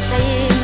batalles